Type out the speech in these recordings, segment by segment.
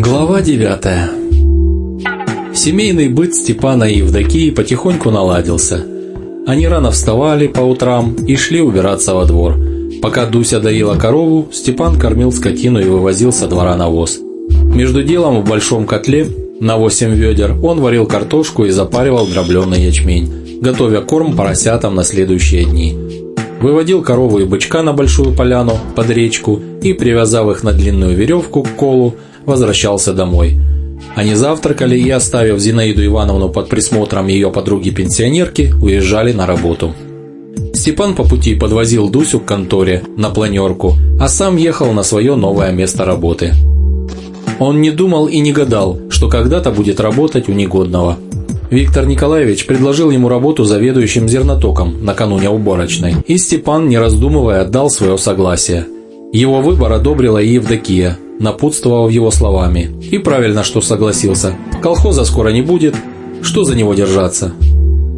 Глава 9 Семейный быт Степана и Евдокии потихоньку наладился. Они рано вставали по утрам и шли убираться во двор. Пока Дуся доила корову, Степан кормил скотину и вывозил со двора навоз. Между делом в большом котле на 8 ведер он варил картошку и запаривал дробленый ячмень, готовя корм поросятам на следующие дни. Выводил корову и бычка на большую поляну под речку и, привязав их на длинную веревку к колу, возвращался домой. Они завтракали и, оставив Зинаиду Ивановну под присмотром ее подруги-пенсионерки, уезжали на работу. Степан по пути подвозил Дусю к конторе на планерку, а сам ехал на свое новое место работы. Он не думал и не гадал, что когда-то будет работать у негодного. Виктор Николаевич предложил ему работу заведующим зернотоком накануне уборочной, и Степан, не раздумывая, отдал свое согласие. Его выбор одобрила и Евдокия, напутствовав его словами. И правильно, что согласился. Колхоза скоро не будет, что за него держаться?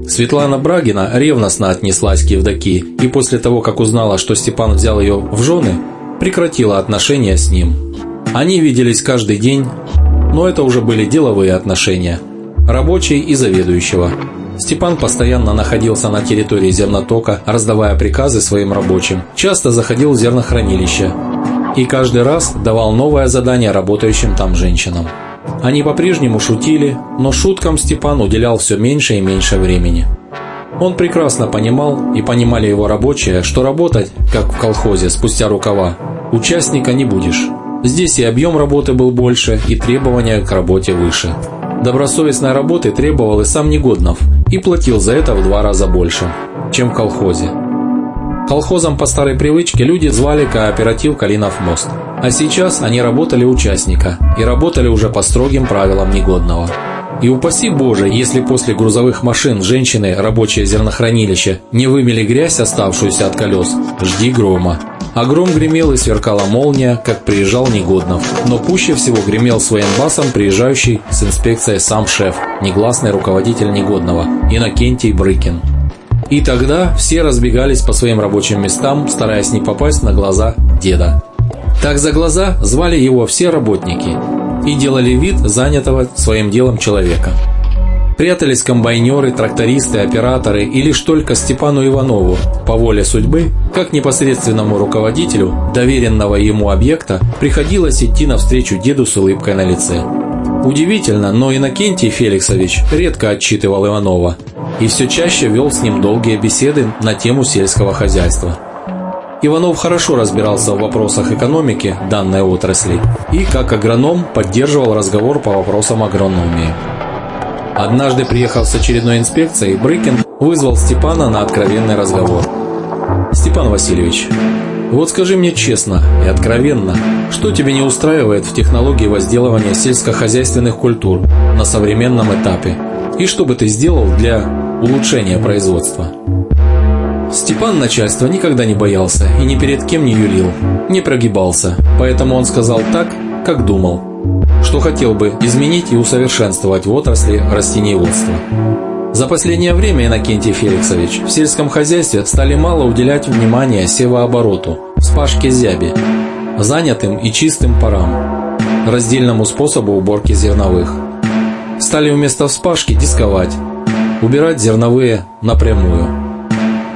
Светлана Брагина ревностно отнеслась к Евдокии и после того, как узнала, что Степан взял ее в жены, прекратила отношения с ним. Они виделись каждый день, но это уже были деловые отношения, рабочий и заведующего. Степан постоянно находился на территории зернотока, раздавая приказы своим рабочим. Часто заходил в зернохранилище, и каждый раз давал новое задание работающим там женщинам. Они по-прежнему шутили, но шуткам Степан уделял все меньше и меньше времени. Он прекрасно понимал, и понимали его рабочие, что работать, как в колхозе, спустя рукава, участника не будешь. Здесь и объем работы был больше, и требования к работе выше. Добросовестной работы требовал и сам Негоднов, и платил за это в два раза больше, чем в колхозе. Колхозом по старой привычке люди звали кооператив «Калинов мост». А сейчас они работали участника и работали уже по строгим правилам негодного. И упаси Боже, если после грузовых машин женщины, рабочее зернохранилище, не вымели грязь, оставшуюся от колес, жди грома. А гром гремел и сверкала молния, как приезжал Негоднов. Но пуще всего гремел своим басом приезжающий с инспекцией сам шеф, негласный руководитель Негодного, Иннокентий Брыкин. И тогда все разбегались по своим рабочим местам, стараясь не попасть на глаза деда. Так за глаза звали его все работники и делали вид занятого своим делом человека. Прятались комбайнеры, трактористы, операторы и лишь только Степану Иванову, по воле судьбы, как непосредственному руководителю доверенного ему объекта, приходилось идти навстречу деду с улыбкой на лице. Удивительно, но Иннокентий Феликсович редко отчитывал Иванова и все чаще вел с ним долгие беседы на тему сельского хозяйства. Иванов хорошо разбирался в вопросах экономики данной отрасли и, как агроном, поддерживал разговор по вопросам агрономии. Однажды, приехав с очередной инспекцией, Брыкин вызвал Степана на откровенный разговор. «Степан Васильевич, вот скажи мне честно и откровенно, что тебе не устраивает в технологии возделывания сельскохозяйственных культур на современном этапе? И что бы ты сделал для улучшения производства? Степан начальства никогда не боялся и ни перед кем не юлил, не прогибался, поэтому он сказал так, как думал, что хотел бы изменить и усовершенствовать в отрасли растениеводства. За последнее время, Иннокентий Феликсович, в сельском хозяйстве стали мало уделять внимания севообороту, вспашке зяби, занятым и чистым парам, раздельному способу уборки зерновых. Стали вместо вспашки дисковать, убирать зерновые напрямую.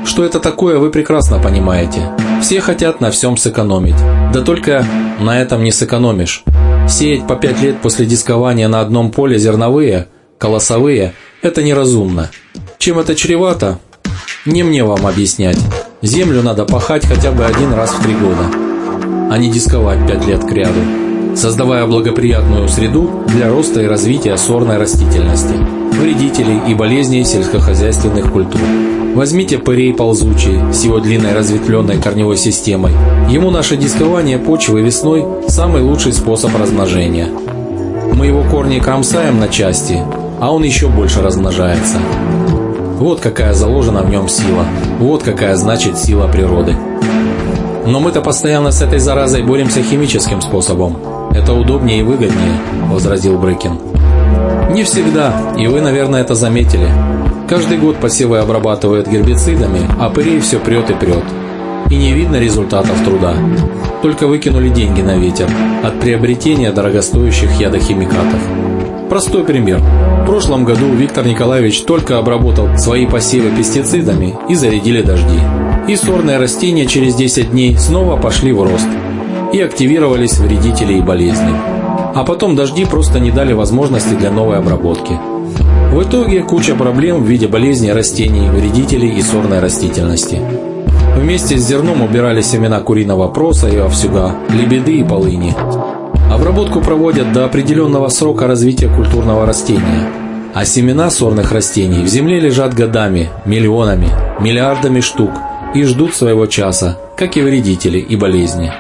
Что это такое, вы прекрасно понимаете. Все хотят на всем сэкономить. Да только на этом не сэкономишь. Сеять по пять лет после дискования на одном поле зерновые, колосовые – это неразумно. Чем это чревато? Не мне вам объяснять. Землю надо пахать хотя бы один раз в три года, а не дисковать пять лет к ряду, создавая благоприятную среду для роста и развития сорной растительности, вредителей и болезней сельскохозяйственных культур. Возьмите пырей ползучий с его длинной разветвленной корневой системой. Ему наше дискование почвы весной – самый лучший способ размножения. Мы его корни кромсаем на части, а он еще больше размножается. Вот какая заложена в нем сила. Вот какая значит сила природы. Но мы-то постоянно с этой заразой боремся химическим способом. Это удобнее и выгоднее, возразил Брыкин. Не всегда, и вы, наверное, это заметили. Каждый год посевы обрабатывают гербицидами, а пырей все прет и прет. и не видно результатов труда. Только выкинули деньги на ветер от приобретения дорогостоящих ядохимикатов. Простой пример. В прошлом году Виктор Николаевич только обработал свои посевы пестицидами и зарядили дожди. И сорные растения через 10 дней снова пошли в рост и активировались вредители и болезни. А потом дожди просто не дали возможности для новой обработки. В итоге куча проблем в виде болезней растений, вредителей и сорной растительности. Вместе с зерном убирали семена куриного проса и овсюга, лебеды и полыни. Обработку проводят до определенного срока развития культурного растения. А семена сорных растений в земле лежат годами, миллионами, миллиардами штук и ждут своего часа, как и вредители и болезни.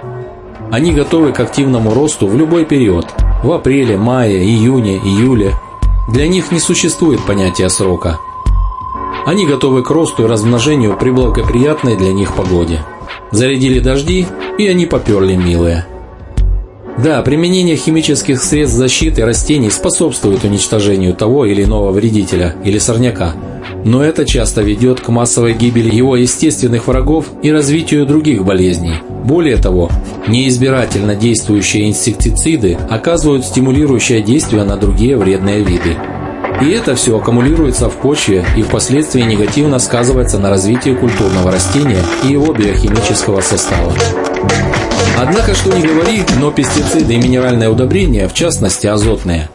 Они готовы к активному росту в любой период – в апреле, мае, июне, июле. Для них не существует понятия срока. Они готовы к росту и размножению при благоприятной для них погоде. Зарядили дожди, и они поперли, милые. Да, применение химических средств защиты растений способствует уничтожению того или иного вредителя или сорняка, но это часто ведет к массовой гибели его естественных врагов и развитию других болезней – более того, неизбирательно действующие инсектициды оказывают стимулирующее действие на другие вредные виды. И это все аккумулируется в почве и впоследствии негативно сказывается на развитии культурного растения и его биохимического состава. Однако, что ни говори, но пестициды и минеральные удобрения, в частности азотные,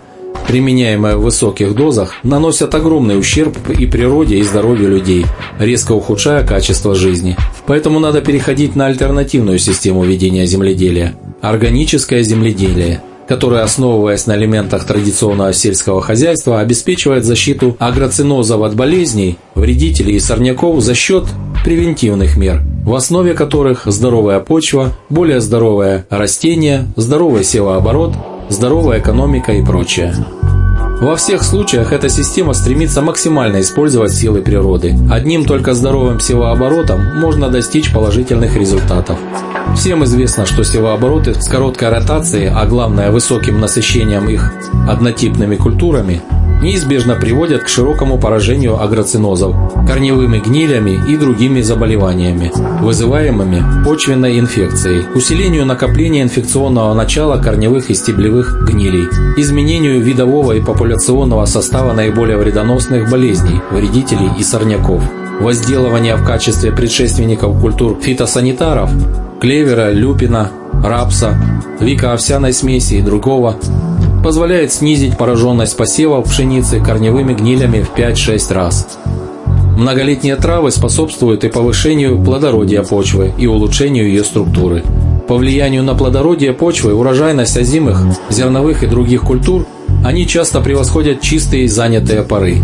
применяемые в высоких дозах, наносят огромный ущерб и природе, и здоровью людей, резко ухудшая качество жизни. Поэтому надо переходить на альтернативную систему ведения земледелия – органическое земледелие – которое, основываясь на элементах традиционного сельского хозяйства, обеспечивает защиту агроцинозов от болезней, вредителей и сорняков за счет превентивных мер, в основе которых здоровая почва, более здоровое растение, здоровый севооборот, здоровая экономика и прочее. Во всех случаях эта система стремится максимально использовать силы природы. Одним только здоровым севооборотом можно достичь положительных результатов. Всем известно, что севообороты с короткой ротацией, а главное высоким насыщением их однотипными культурами, неизбежно приводят к широкому поражению агроцинозов, корневыми гнилями и другими заболеваниями, вызываемыми почвенной инфекцией, усилению накопления инфекционного начала корневых и стеблевых гнилей, изменению видового и популяционного состава наиболее вредоносных болезней, вредителей и сорняков, возделывание в качестве предшественников культур фитосанитаров, клевера, люпина, рапса, вика овсяной смеси и другого, позволяет снизить пораженность посевов пшеницы корневыми гнилями в 5-6 раз. Многолетние травы способствуют и повышению плодородия почвы и улучшению ее структуры. По влиянию на плодородие почвы, урожайность озимых, зерновых и других культур, они часто превосходят чистые занятые поры.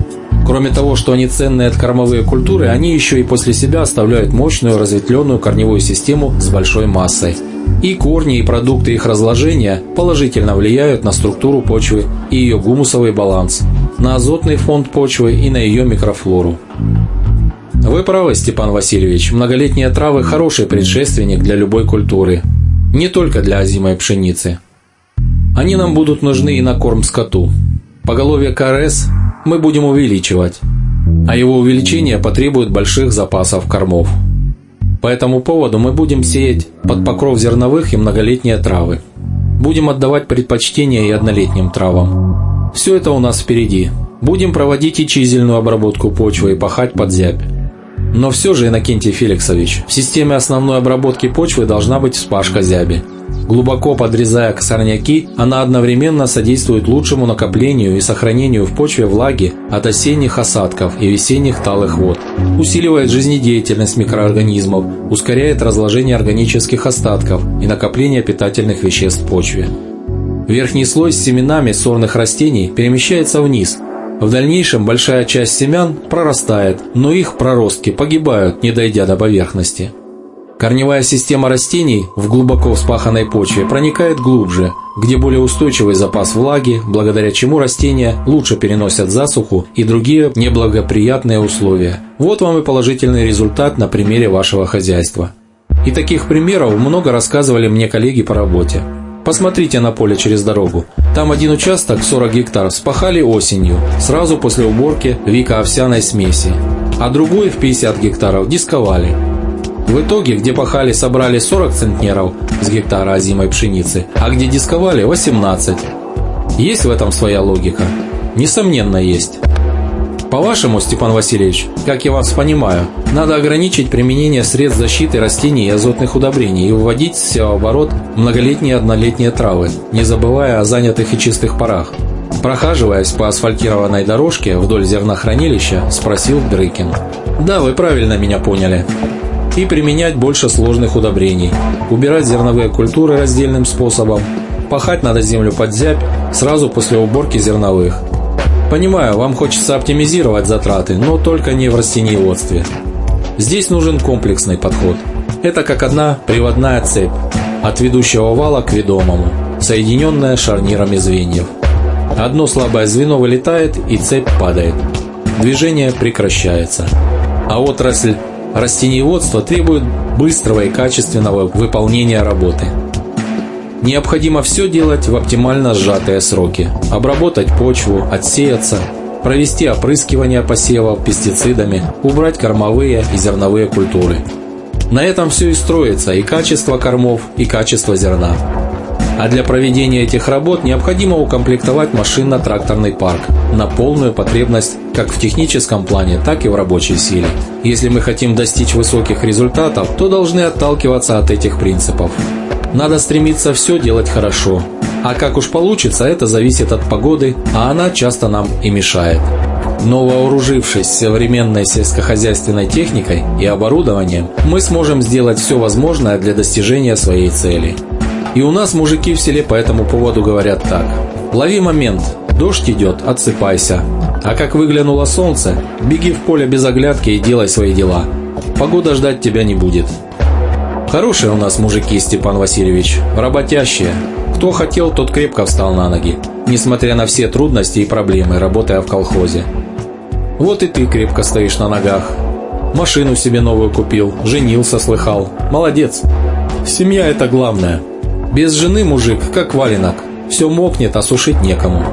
Кроме того, что они ценные кормовые культуры, они еще и после себя оставляют мощную разветвленную корневую систему с большой массой – и корни и продукты их разложения положительно влияют на структуру почвы и ее гумусовый баланс, на азотный фонд почвы и на ее микрофлору. Вы правы, Степан Васильевич, многолетние травы – хороший предшественник для любой культуры, не только для озимой пшеницы. Они нам будут нужны и на корм скоту. Поголовье КРС мы будем увеличивать, а его увеличение потребует больших запасов кормов. По этому поводу мы будем сеять под покров зерновых и многолетние травы. Будем отдавать предпочтение и однолетним травам. Все это у нас впереди. Будем проводить и чизельную обработку почвы и пахать под зябь. Но все же, Иннокентий Феликсович, в системе основной обработки почвы должна быть вспашка зяби. Глубоко подрезая сорняки, она одновременно содействует лучшему накоплению и сохранению в почве влаги от осенних осадков и весенних талых вод, усиливает жизнедеятельность микроорганизмов, ускоряет разложение органических остатков и накопление питательных веществ в почве. Верхний слой с семенами сорных растений перемещается вниз. В дальнейшем большая часть семян прорастает, но их проростки погибают, не дойдя до поверхности. Корневая система растений в глубоко вспаханной почве проникает глубже, где более устойчивый запас влаги, благодаря чему растения лучше переносят засуху и другие неблагоприятные условия. Вот вам и положительный результат на примере вашего хозяйства. И таких примеров много рассказывали мне коллеги по работе. Посмотрите на поле через дорогу. Там один участок 40 гектар спахали осенью, сразу после уборки вика овсяной смеси, а другой в 50 гектаров дисковали. В итоге, где пахали, собрали 40 центнеров с гектара озимой пшеницы, а где дисковали – 18. Есть в этом своя логика? Несомненно, есть. По-вашему, Степан Васильевич, как я вас понимаю, надо ограничить применение средств защиты растений и азотных удобрений и вводить в севооборот многолетние однолетние травы, не забывая о занятых и чистых парах. Прохаживаясь по асфальтированной дорожке вдоль зернохранилища, спросил Брыкин. «Да, вы правильно меня поняли. И применять больше сложных удобрений. Убирать зерновые культуры раздельным способом. Пахать надо землю под зябь сразу после уборки зерновых. Понимаю, вам хочется оптимизировать затраты, но только не в растениеводстве. Здесь нужен комплексный подход. Это как одна приводная цепь от ведущего вала к ведомому, соединенная шарнирами звеньев. Одно слабое звено вылетает и цепь падает. Движение прекращается. А отрасль растениеводства требует быстрого и качественного выполнения работы. Необходимо все делать в оптимально сжатые сроки. Обработать почву, отсеяться, провести опрыскивание посевов пестицидами, убрать кормовые и зерновые культуры. На этом все и строится, и качество кормов, и качество зерна. А для проведения этих работ необходимо укомплектовать машинно-тракторный парк на полную потребность как в техническом плане, так и в рабочей силе. Если мы хотим достичь высоких результатов, то должны отталкиваться от этих принципов. Надо стремиться все делать хорошо. А как уж получится, это зависит от погоды, а она часто нам и мешает. Но вооружившись современной сельскохозяйственной техникой и оборудованием, мы сможем сделать все возможное для достижения своей цели. И у нас мужики в селе по этому поводу говорят так. Лови момент, дождь идет, отсыпайся. А как выглянуло солнце, беги в поле без оглядки и делай свои дела. Погода ждать тебя не будет. Хорошие у нас мужики, Степан Васильевич, работящие. Кто хотел, тот крепко встал на ноги, несмотря на все трудности и проблемы, работая в колхозе. Вот и ты крепко стоишь на ногах. Машину себе новую купил, женился, слыхал. Молодец. Семья – это главное. Без жены мужик, как валенок. Все мокнет, а сушить некому.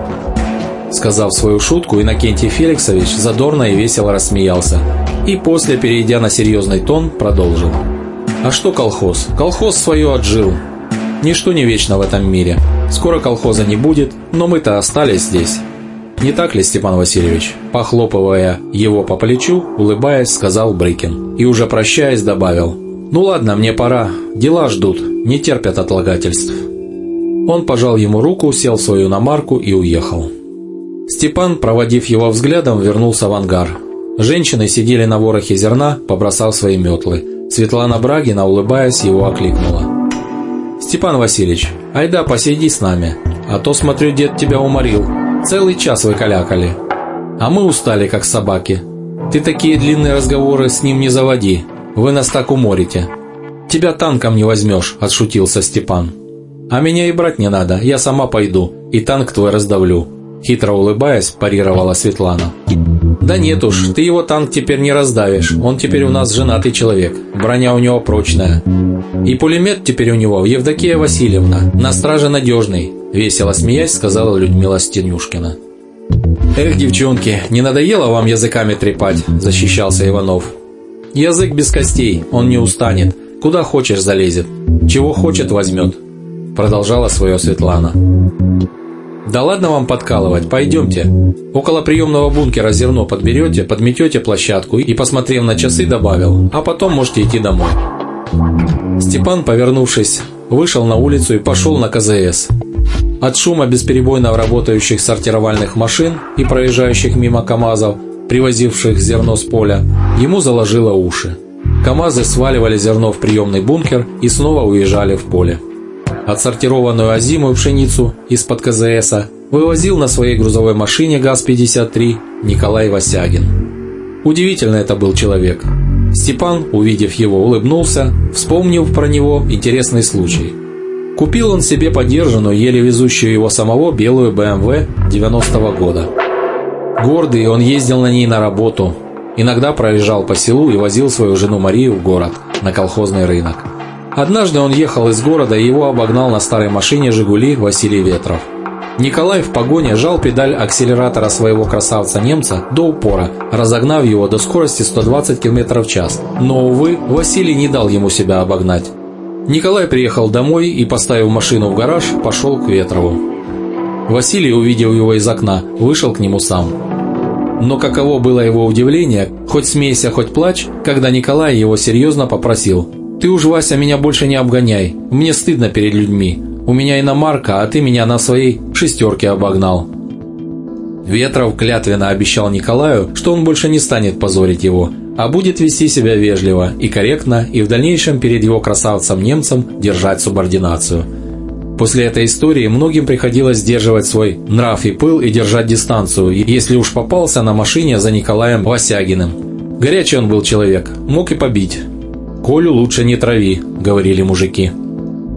Сказав свою шутку, Иннокентий Феликсович задорно и весело рассмеялся. И после, перейдя на серьезный тон, продолжил. А что колхоз? Колхоз свое отжил. Ничто не вечно в этом мире. Скоро колхоза не будет, но мы-то остались здесь. Не так ли, Степан Васильевич? Похлопывая его по плечу, улыбаясь, сказал Брыкин. И уже прощаясь, добавил. Ну ладно, мне пора. Дела ждут, не терпят отлагательств. Он пожал ему руку, сел в свою намарку и уехал. Степан, проводив его взглядом, вернулся в ангар. Женщины сидели на ворохе зерна, побросав свои метлы. Светлана Брагина, улыбаясь, его окликнула. «Степан Васильевич, айда посиди с нами, а то, смотрю, дед тебя уморил. Целый час вы калякали. А мы устали, как собаки. Ты такие длинные разговоры с ним не заводи, вы нас так уморите. Тебя танком не возьмешь», – отшутился Степан. «А меня и брать не надо, я сама пойду, и танк твой раздавлю», – хитро улыбаясь, парировала Светлана. «Да нет уж, ты его танк теперь не раздавишь, он теперь у нас женатый человек, броня у него прочная. И пулемет теперь у него Евдокия Васильевна, на страже надежный», – весело смеясь сказала Людмила Стенюшкина. «Эх, девчонки, не надоело вам языками трепать?» – защищался Иванов. «Язык без костей, он не устанет, куда хочешь залезет, чего хочет возьмет», – продолжала свое Светлана. «Да ладно вам подкалывать, пойдемте. Около приемного бункера зерно подберете, подметете площадку и, посмотрев на часы, добавил, а потом можете идти домой». Степан, повернувшись, вышел на улицу и пошел на КЗС. От шума бесперебойно работающих сортировальных машин и проезжающих мимо КАМАЗов, привозивших зерно с поля, ему заложило уши. КАМАЗы сваливали зерно в приемный бункер и снова уезжали в поле отсортированную озимую пшеницу из-под КЗСа вывозил на своей грузовой машине ГАЗ-53 Николай Васягин. Удивительно это был человек. Степан, увидев его, улыбнулся, вспомнив про него интересный случай. Купил он себе подержанную, еле везущую его самого белую BMW 90-го года. Гордый, он ездил на ней на работу, иногда проезжал по селу и возил свою жену Марию в город, на колхозный рынок. Однажды он ехал из города, и его обогнал на старой машине «Жигули» Василий Ветров. Николай в погоне жал педаль акселератора своего красавца-немца до упора, разогнав его до скорости 120 км в час. Но, увы, Василий не дал ему себя обогнать. Николай приехал домой и, поставив машину в гараж, пошел к Ветрову. Василий, увидев его из окна, вышел к нему сам. Но каково было его удивление, хоть смейся, хоть плачь, когда Николай его серьезно попросил «Ты уж, Вася, меня больше не обгоняй, мне стыдно перед людьми, у меня иномарка, а ты меня на своей шестерке обогнал». Ветров клятвенно обещал Николаю, что он больше не станет позорить его, а будет вести себя вежливо и корректно и в дальнейшем перед его красавцем-немцем держать субординацию. После этой истории многим приходилось сдерживать свой нрав и пыл и держать дистанцию, если уж попался на машине за Николаем Васягиным. Горячий он был человек, мог и побить. «Колю лучше не трави», – говорили мужики.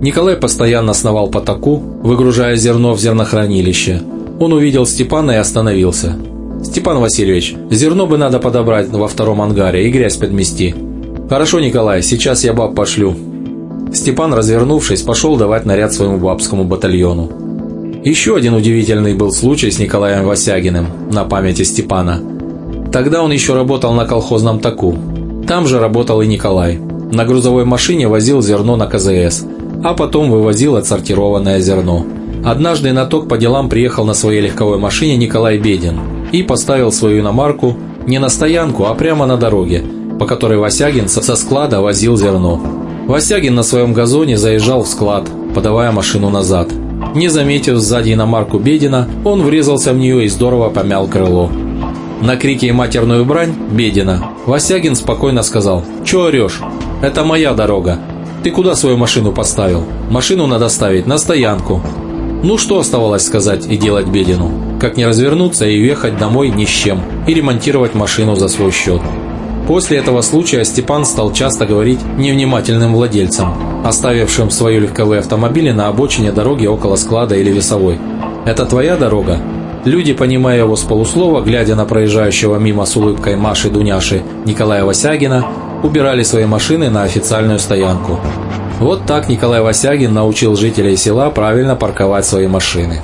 Николай постоянно сновал по таку, выгружая зерно в зернохранилище. Он увидел Степана и остановился. «Степан Васильевич, зерно бы надо подобрать во втором ангаре и грязь подмести». «Хорошо, Николай, сейчас я баб пошлю». Степан, развернувшись, пошел давать наряд своему бабскому батальону. Еще один удивительный был случай с Николаем Васягиным на памяти Степана. Тогда он еще работал на колхозном таку. Там же работал и Николай. На грузовой машине возил зерно на КЗС, а потом вывозил отсортированное зерно. Однажды на ток по делам приехал на своей легковой машине Николай Бедин и поставил свою иномарку не на стоянку, а прямо на дороге, по которой Васягин со склада возил зерно. Васягин на своем газоне заезжал в склад, подавая машину назад. Не заметив сзади иномарку Бедина, он врезался в нее и здорово помял крыло. На крики и матерную брань Бедина Васягин спокойно сказал «Чё орешь? Это моя дорога. Ты куда свою машину поставил? Машину надо ставить на стоянку. Ну что оставалось сказать и делать Бедину? Как не развернуться и уехать домой ни с чем, и ремонтировать машину за свой счет. После этого случая Степан стал часто говорить невнимательным владельцам, оставившим свои легковые автомобили на обочине дороги около склада или весовой. «Это твоя дорога?» Люди, понимая его с полуслова, глядя на проезжающего мимо с улыбкой Маши Дуняши Николая Васягина, убирали свои машины на официальную стоянку. Вот так Николай Васягин научил жителей села правильно парковать свои машины.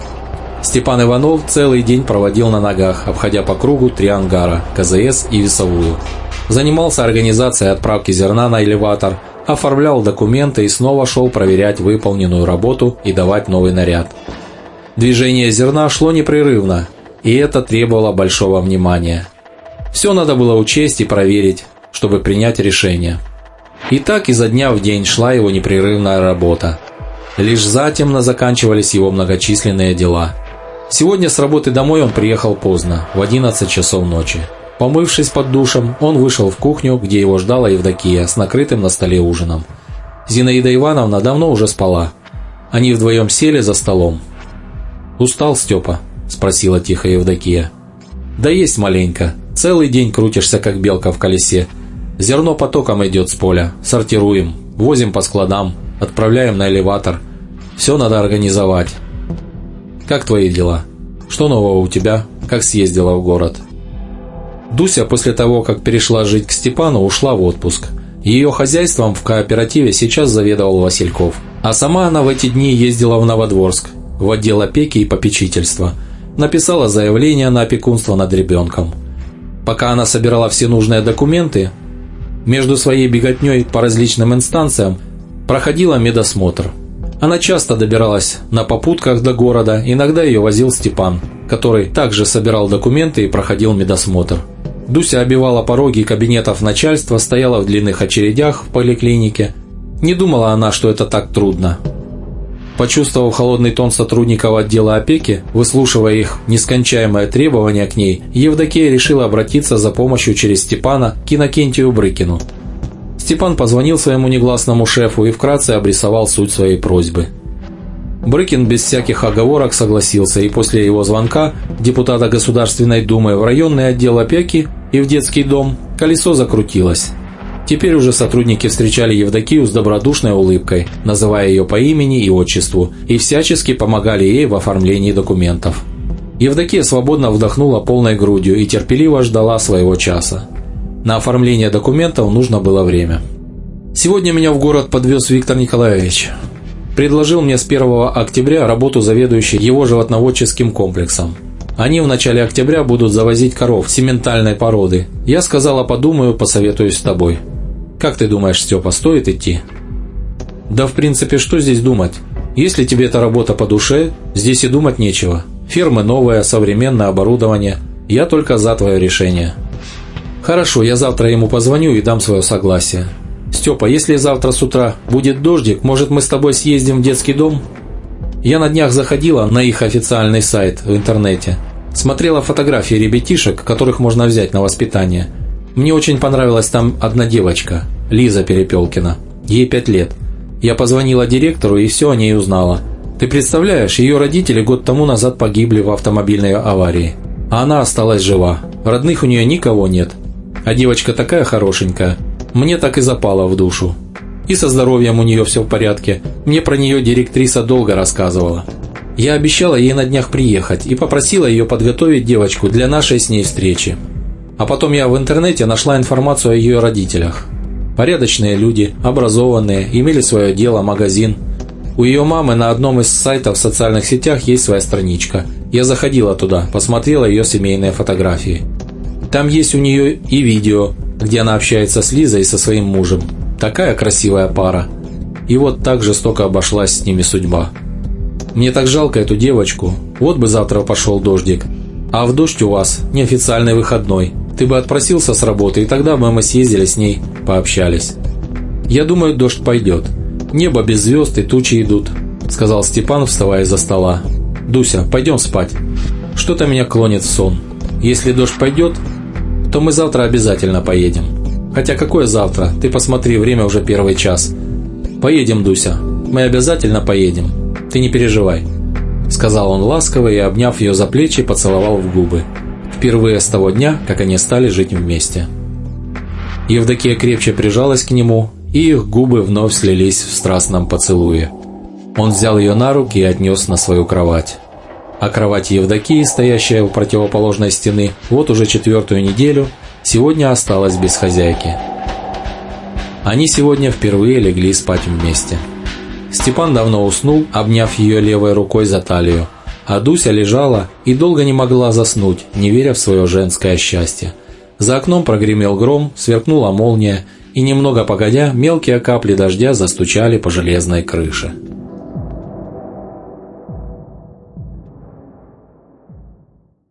Степан Иванов целый день проводил на ногах, обходя по кругу три ангара – КЗС и весовую. Занимался организацией отправки зерна на элеватор, оформлял документы и снова шел проверять выполненную работу и давать новый наряд. Движение зерна шло непрерывно, и это требовало большого внимания. Все надо было учесть и проверить, чтобы принять решение. И так изо дня в день шла его непрерывная работа. Лишь затемно заканчивались его многочисленные дела. Сегодня с работы домой он приехал поздно, в 11 часов ночи. Помывшись под душем, он вышел в кухню, где его ждала Евдокия с накрытым на столе ужином. Зинаида Ивановна давно уже спала. Они вдвоем сели за столом. «Устал, Степа?» – спросила тихо Евдокия. «Да есть маленько. Целый день крутишься, как белка в колесе. Зерно потоком идет с поля. Сортируем, возим по складам, отправляем на элеватор. Все надо организовать. Как твои дела? Что нового у тебя? Как съездила в город?» Дуся после того, как перешла жить к Степану, ушла в отпуск. Ее хозяйством в кооперативе сейчас заведовал Васильков. А сама она в эти дни ездила в Новодворск, в отдел опеки и попечительства. Написала заявление на опекунство над ребенком. Пока она собирала все нужные документы, между своей беготней по различным инстанциям проходила медосмотр. Она часто добиралась на попутках до города, иногда ее возил Степан, который также собирал документы и проходил медосмотр. Дуся обивала пороги кабинетов начальства, стояла в длинных очередях в поликлинике. Не думала она, что это так трудно. Почувствовав холодный тон сотрудников отдела опеки, выслушивая их нескончаемое требование к ней, Евдокия решила обратиться за помощью через Степана к Иннокентию Брыкину. Степан позвонил своему негласному шефу и вкратце обрисовал суть своей просьбы. Брыкин без всяких оговорок согласился, и после его звонка депутата Государственной Думы в районный отдел опеки и в детский дом колесо закрутилось. Теперь уже сотрудники встречали Евдокию с добродушной улыбкой, называя ее по имени и отчеству, и всячески помогали ей в оформлении документов. Евдокия свободно вдохнула полной грудью и терпеливо ждала своего часа. На оформление документов нужно было время. «Сегодня меня в город подвез Виктор Николаевич. предложил мне с 1 октября работу заведующей его животноводческим комплексом. Они в начале октября будут завозить коров сементальной породы. Я сказала, подумаю, посоветуюсь с тобой. Как ты думаешь, Степа, стоит идти? Да в принципе, что здесь думать? Если тебе эта работа по душе, здесь и думать нечего. Фермы новые, современное оборудование. Я только за твое решение. Хорошо, я завтра ему позвоню и дам свое согласие. Степа, если завтра с утра будет дождик, может мы с тобой съездим в детский дом? Я на днях заходила на их официальный сайт в интернете. Смотрела фотографии ребятишек, которых можно взять на воспитание. Мне очень понравилась там одна девочка, Лиза Перепелкина. Ей пять лет. Я позвонила директору и все о ней узнала. Ты представляешь, ее родители год тому назад погибли в автомобильной аварии. А она осталась жива. Родных у нее никого нет. А девочка такая хорошенькая. Мне так и запала в душу. И со здоровьем у нее все в порядке. Мне про нее директриса долго рассказывала. Я обещала ей на днях приехать и попросила ее подготовить девочку для нашей с ней встречи. А потом я в интернете нашла информацию о ее родителях. Порядочные люди, образованные, имели свое дело, магазин. У ее мамы на одном из сайтов в социальных сетях есть своя страничка. Я заходила туда, посмотрела ее семейные фотографии. Там есть у нее и видео, где она общается с Лизой и со своим мужем. Такая красивая пара. И вот так жестоко обошлась с ними судьба. Мне так жалко эту девочку. Вот бы завтра пошел дождик. А в дождь у вас неофициальный выходной. Ты бы отпросился с работы, и тогда бы мы съездили с ней, пообщались. Я думаю, дождь пойдет. Небо без звезд и тучи идут, сказал Степан, вставая за стола. Дуся, пойдем спать. Что-то меня клонит в сон. Если дождь пойдет, то мы завтра обязательно поедем. Хотя какое завтра? Ты посмотри, время уже первый час. Поедем, Дуся. Мы обязательно поедем. Ты не переживай. Сказал он ласково и, обняв ее за плечи, поцеловал в губы. Впервые с того дня, как они стали жить вместе. Евдокия крепче прижалась к нему, и их губы вновь слились в страстном поцелуе. Он взял ее на руки и отнес на свою кровать а кровать Евдокии, стоящая у противоположной стены, вот уже четвертую неделю, сегодня осталась без хозяйки. Они сегодня впервые легли спать вместе. Степан давно уснул, обняв ее левой рукой за талию, а Дуся лежала и долго не могла заснуть, не веря в свое женское счастье. За окном прогремел гром, сверкнула молния, и немного погодя, мелкие капли дождя застучали по железной крыше.